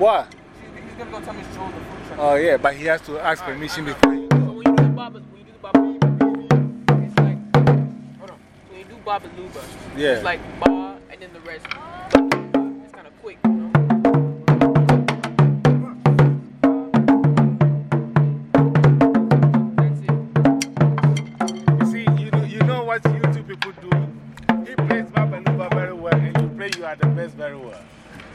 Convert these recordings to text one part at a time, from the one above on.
Oh, yeah, but he has to ask permission before you So go. when you do the Baba, when you do the Baba, it's like, hold on. When you do Baba Luba, Yeah. it's like Ba and then the rest. It's kind of quick, you know? That's. You see, you know, you know what you two people do? He plays Baba Luba very well, and you play You Are the Best very well.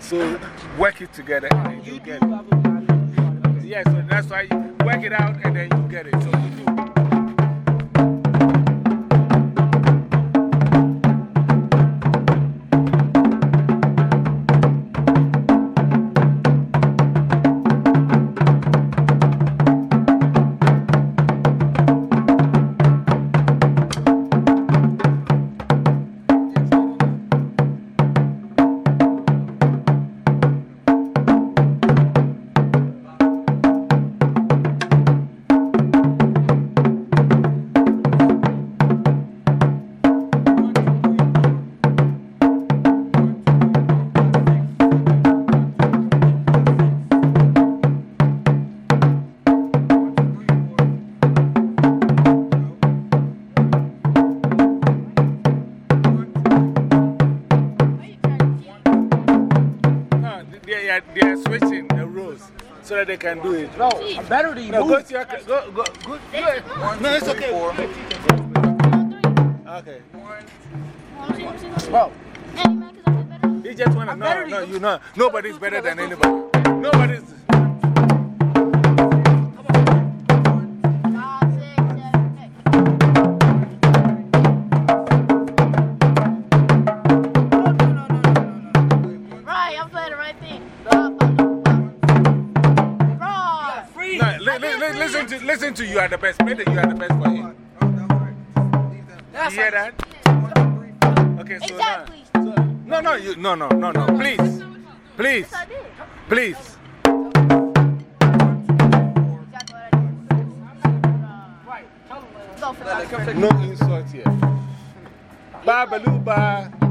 So work it together and you, get it. So that's why you work it out and then you get it. So you do. Are, they are switching the rules so that they can do it. No, I'm better than you. No, go to your. Go, go, go, go. No, it's okay. Okay. Bro, You just want to know. No, you. you know. Nobody's better than anybody. Nobody's. Free. No, li li li listen, to, listen to You Are the Best. Play the You Are the Best for him. You hear that? Okay, so Exactly. now. No, no, you, no, no, no, no. Please. Please. Please. Exactly what I did. right. Tell them, Go for Like, that. come No insult here. Babaluba.